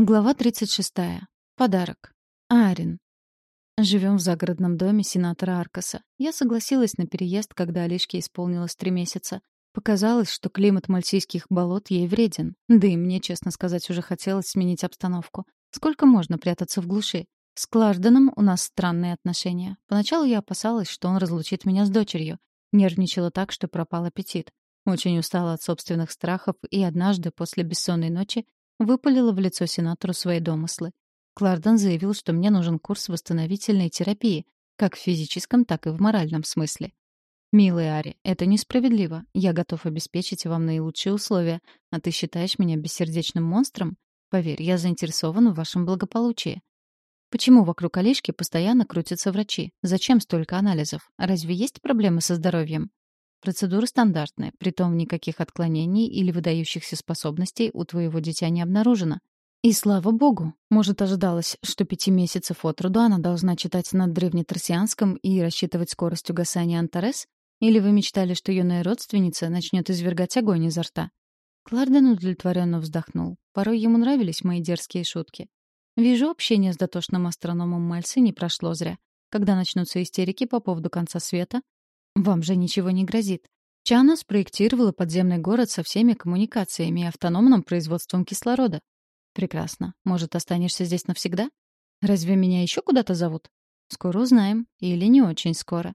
Глава 36. Подарок. Арин. Живем в загородном доме сенатора Аркаса. Я согласилась на переезд, когда Алишке исполнилось три месяца. Показалось, что климат мальтийских болот ей вреден. Да и мне, честно сказать, уже хотелось сменить обстановку. Сколько можно прятаться в глуши? С Клажденом у нас странные отношения. Поначалу я опасалась, что он разлучит меня с дочерью. Нервничала так, что пропал аппетит. Очень устала от собственных страхов, и однажды, после бессонной ночи, выпалила в лицо сенатору свои домыслы. Кларден заявил, что мне нужен курс восстановительной терапии, как в физическом, так и в моральном смысле. «Милый Ари, это несправедливо. Я готов обеспечить вам наилучшие условия, а ты считаешь меня бессердечным монстром? Поверь, я заинтересован в вашем благополучии. Почему вокруг Алишки постоянно крутятся врачи? Зачем столько анализов? Разве есть проблемы со здоровьем? Процедура стандартная, притом никаких отклонений или выдающихся способностей у твоего дитя не обнаружено. И слава богу, может, ожидалось, что пяти месяцев от роду она должна читать на древнеторсианском и рассчитывать скорость угасания Антарес? Или вы мечтали, что юная родственница начнет извергать огонь изо рта? Кларден удовлетворенно вздохнул. Порой ему нравились мои дерзкие шутки. Вижу, общение с дотошным астрономом Мальси не прошло зря. Когда начнутся истерики по поводу конца света, вам же ничего не грозит. Чана спроектировала подземный город со всеми коммуникациями и автономным производством кислорода. Прекрасно. Может, останешься здесь навсегда? Разве меня еще куда-то зовут? Скоро узнаем. Или не очень скоро.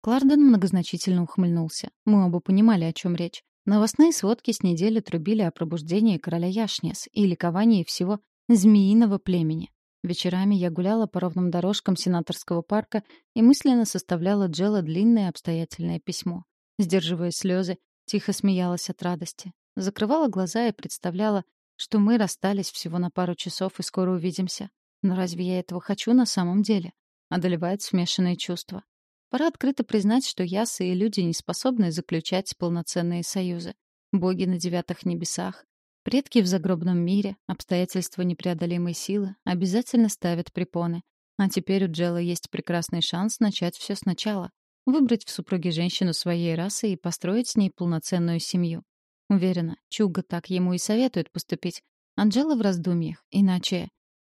Кларден многозначительно ухмыльнулся. Мы оба понимали, о чем речь. Новостные сводки с недели трубили о пробуждении короля Яшнес и ликовании всего змеиного племени. Вечерами я гуляла по ровным дорожкам сенаторского парка и мысленно составляла Джелла длинное обстоятельное письмо. Сдерживая слезы, тихо смеялась от радости. Закрывала глаза и представляла, что мы расстались всего на пару часов и скоро увидимся. Но разве я этого хочу на самом деле? Одолевает смешанные чувства. Пора открыто признать, что ясы и люди не способны заключать полноценные союзы. Боги на девятых небесах, Предки в загробном мире, обстоятельства непреодолимой силы обязательно ставят препоны. А теперь у Джелла есть прекрасный шанс начать все сначала. Выбрать в супруге женщину своей расы и построить с ней полноценную семью. Уверена, Чуга так ему и советует поступить. Анджела в раздумьях. Иначе...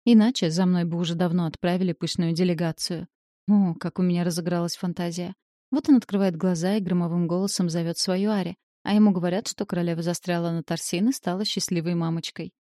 Иначе за мной бы уже давно отправили пышную делегацию. О, как у меня разыгралась фантазия. Вот он открывает глаза и громовым голосом зовет свою Ари. А ему говорят, что королева застряла на Торсин и стала счастливой мамочкой.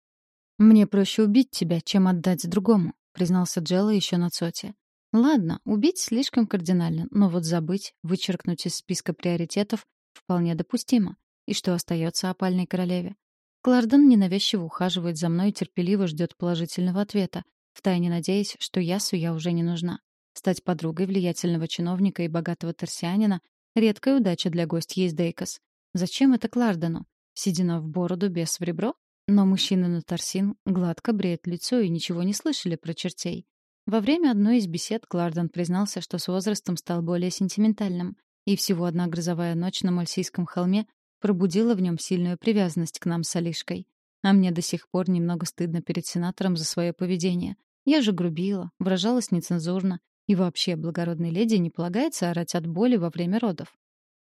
«Мне проще убить тебя, чем отдать другому», — признался Джелла еще на Цоте. «Ладно, убить слишком кардинально, но вот забыть, вычеркнуть из списка приоритетов вполне допустимо. И что остается опальной королеве? Кларден ненавязчиво ухаживает за мной и терпеливо ждет положительного ответа, втайне надеясь, что Ясу я уже не нужна. Стать подругой влиятельного чиновника и богатого торсианина — редкая удача для гостья из Дейкос. Зачем это Клардену? Седина в бороду, без в ребро? Но мужчины на торсин гладко бреют лицо и ничего не слышали про чертей. Во время одной из бесед Кларден признался, что с возрастом стал более сентиментальным, и всего одна грозовая ночь на Мальсийском холме пробудила в нем сильную привязанность к нам с Алишкой. А мне до сих пор немного стыдно перед сенатором за свое поведение. Я же грубила, выражалась нецензурно, и вообще благородной леди не полагается орать от боли во время родов.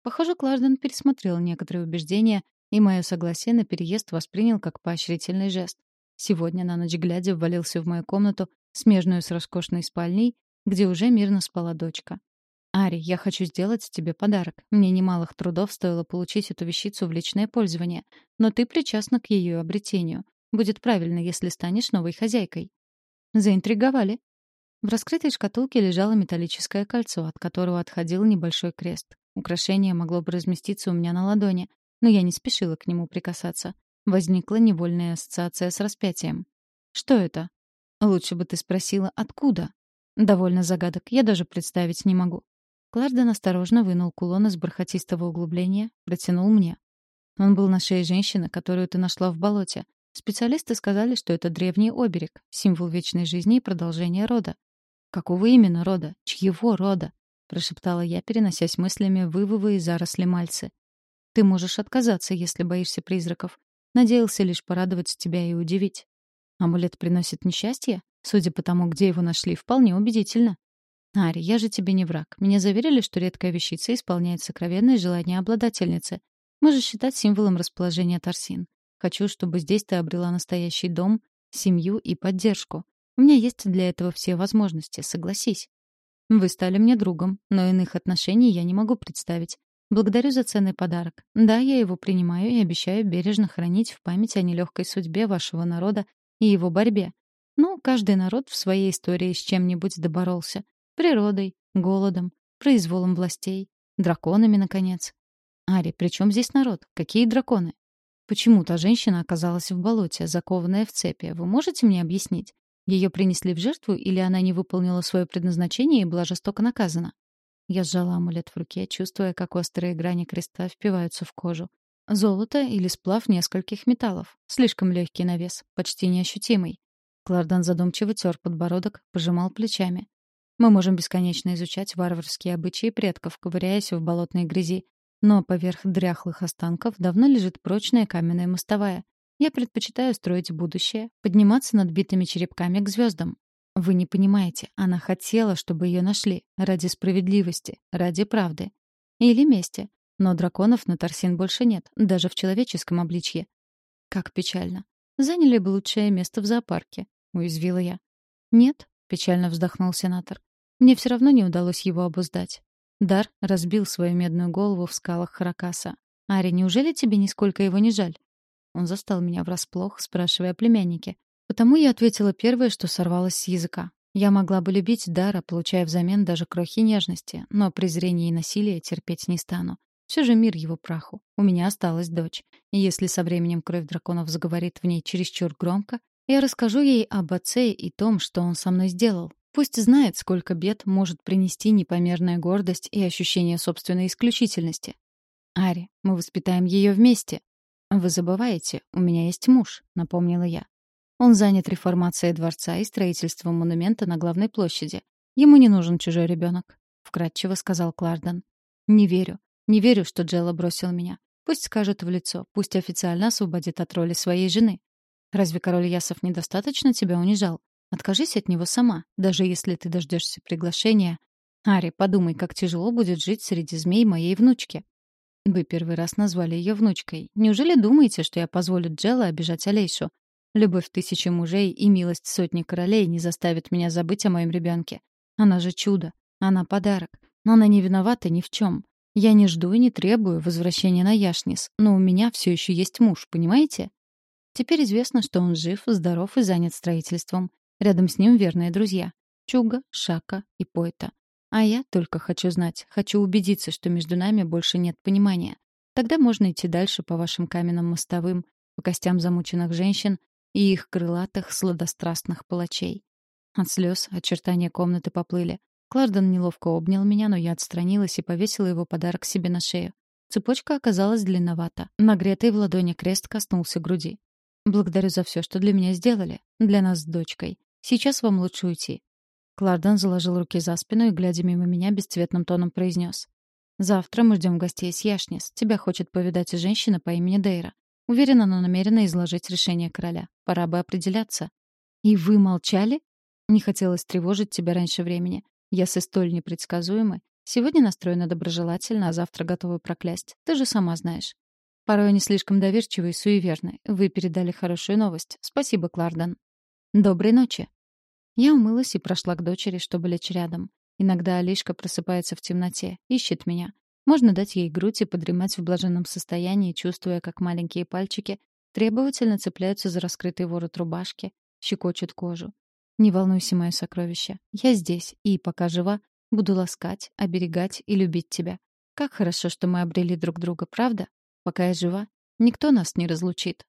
Похоже, Кларден пересмотрел некоторые убеждения, и мое согласие на переезд воспринял как поощрительный жест. Сегодня на ночь глядя ввалился в мою комнату, смежную с роскошной спальней, где уже мирно спала дочка. «Ари, я хочу сделать тебе подарок. Мне немалых трудов стоило получить эту вещицу в личное пользование, но ты причастна к ее обретению. Будет правильно, если станешь новой хозяйкой». Заинтриговали. В раскрытой шкатулке лежало металлическое кольцо, от которого отходил небольшой крест. Украшение могло бы разместиться у меня на ладони, но я не спешила к нему прикасаться. Возникла невольная ассоциация с распятием. «Что это?» «Лучше бы ты спросила, откуда?» «Довольно загадок, я даже представить не могу». Кларден осторожно вынул кулон из бархатистого углубления, протянул мне. Он был на шее женщины, которую ты нашла в болоте. Специалисты сказали, что это древний оберег, символ вечной жизни и продолжения рода. Какого именно рода? Чьего рода? — прошептала я, переносясь мыслями в вывовые заросли мальцы. «Ты можешь отказаться, если боишься призраков. Надеялся лишь порадовать тебя и удивить. Амулет приносит несчастье? Судя по тому, где его нашли, вполне убедительно. Ари, я же тебе не враг. Меня заверили, что редкая вещица исполняет сокровенные желания обладательницы. Можешь считать символом расположения Торсин. Хочу, чтобы здесь ты обрела настоящий дом, семью и поддержку. У меня есть для этого все возможности, согласись. Вы стали мне другом, но иных отношений я не могу представить. Благодарю за ценный подарок. Да, я его принимаю и обещаю бережно хранить в память о нелегкой судьбе вашего народа и его борьбе. Ну, каждый народ в своей истории с чем-нибудь доборолся. Природой, голодом, произволом властей, драконами, наконец. Ари, при чем здесь народ? Какие драконы? Почему та женщина оказалась в болоте, закованная в цепи? Вы можете мне объяснить? Ее принесли в жертву или она не выполнила свое предназначение и была жестоко наказана? Я сжала амулет в руке, чувствуя, как острые грани креста впиваются в кожу. Золото или сплав нескольких металлов. Слишком легкий на вес, почти неощутимый. Клардан задумчиво тер подбородок, пожимал плечами. Мы можем бесконечно изучать варварские обычаи предков, ковыряясь в болотной грязи. Но поверх дряхлых останков давно лежит прочная каменная мостовая. Я предпочитаю строить будущее, подниматься над битыми черепками к звездам. Вы не понимаете, она хотела, чтобы ее нашли. Ради справедливости, ради правды. Или мести. Но драконов на Торсин больше нет, даже в человеческом обличье. Как печально. Заняли бы лучшее место в зоопарке, уязвила я. Нет, печально вздохнул сенатор. Мне все равно не удалось его обуздать. Дар разбил свою медную голову в скалах Харакаса. Ари, неужели тебе нисколько его не жаль? Он застал меня врасплох, спрашивая о племяннике. Потому я ответила первое, что сорвалось с языка. Я могла бы любить Дара, получая взамен даже крохи нежности, но презрение и насилие терпеть не стану. Все же мир его праху. У меня осталась дочь. И если со временем кровь драконов заговорит в ней чересчур громко, я расскажу ей об отце и том, что он со мной сделал. Пусть знает, сколько бед может принести непомерная гордость и ощущение собственной исключительности. Ари, мы воспитаем ее вместе. Вы забываете, у меня есть муж, напомнила я. Он занят реформацией дворца и строительством монумента на главной площади. Ему не нужен чужой ребенок, вкратчиво сказал Кларден. Не верю. Не верю, что Джелла бросил меня. Пусть скажет в лицо, пусть официально освободит от роли своей жены. Разве король Ясов недостаточно тебя унижал? Откажись от него сама, даже если ты дождешься приглашения. Ари, подумай, как тяжело будет жить среди змей моей внучки. Вы первый раз назвали ее внучкой. Неужели думаете, что я позволю Джелла обижать Алейшу? Любовь тысячи мужей и милость сотни королей не заставят меня забыть о моем ребенке. Она же чудо. Она подарок. Но она не виновата ни в чем. Я не жду и не требую возвращения на Яшнис, но у меня все еще есть муж, понимаете? Теперь известно, что он жив, здоров и занят строительством. Рядом с ним верные друзья. Чуга, Шака и Пойта. А я только хочу знать, хочу убедиться, что между нами больше нет понимания. Тогда можно идти дальше по вашим каменным мостовым, по костям замученных женщин и их крылатых, сладострастных палачей. От слез очертания комнаты поплыли. Клардон неловко обнял меня, но я отстранилась и повесила его подарок себе на шею. Цепочка оказалась длинновата. Нагретый в ладони крест коснулся груди. «Благодарю за все, что для меня сделали. Для нас с дочкой. Сейчас вам лучше уйти». Клардон заложил руки за спину и, глядя мимо меня, бесцветным тоном произнес. «Завтра мы ждем гостей с Яшнис. Тебя хочет повидать женщина по имени Дейра. Уверена, она намерена изложить решение короля. Пора бы определяться. И вы молчали? Не хотелось тревожить тебя раньше времени. Я с столь непредсказуемой. Сегодня настроена доброжелательно, а завтра готова проклясть. Ты же сама знаешь. Порой они слишком доверчивы и суеверны. Вы передали хорошую новость. Спасибо, Кларден. Доброй ночи. Я умылась и прошла к дочери, чтобы лечь рядом. Иногда Алишка просыпается в темноте, ищет меня. Можно дать ей грудь и подремать в блаженном состоянии, чувствуя, как маленькие пальчики требовательно цепляются за раскрытый ворот рубашки, щекочут кожу. Не волнуйся, мое сокровище. Я здесь, и, пока жива, буду ласкать, оберегать и любить тебя. Как хорошо, что мы обрели друг друга, правда? Пока я жива, никто нас не разлучит.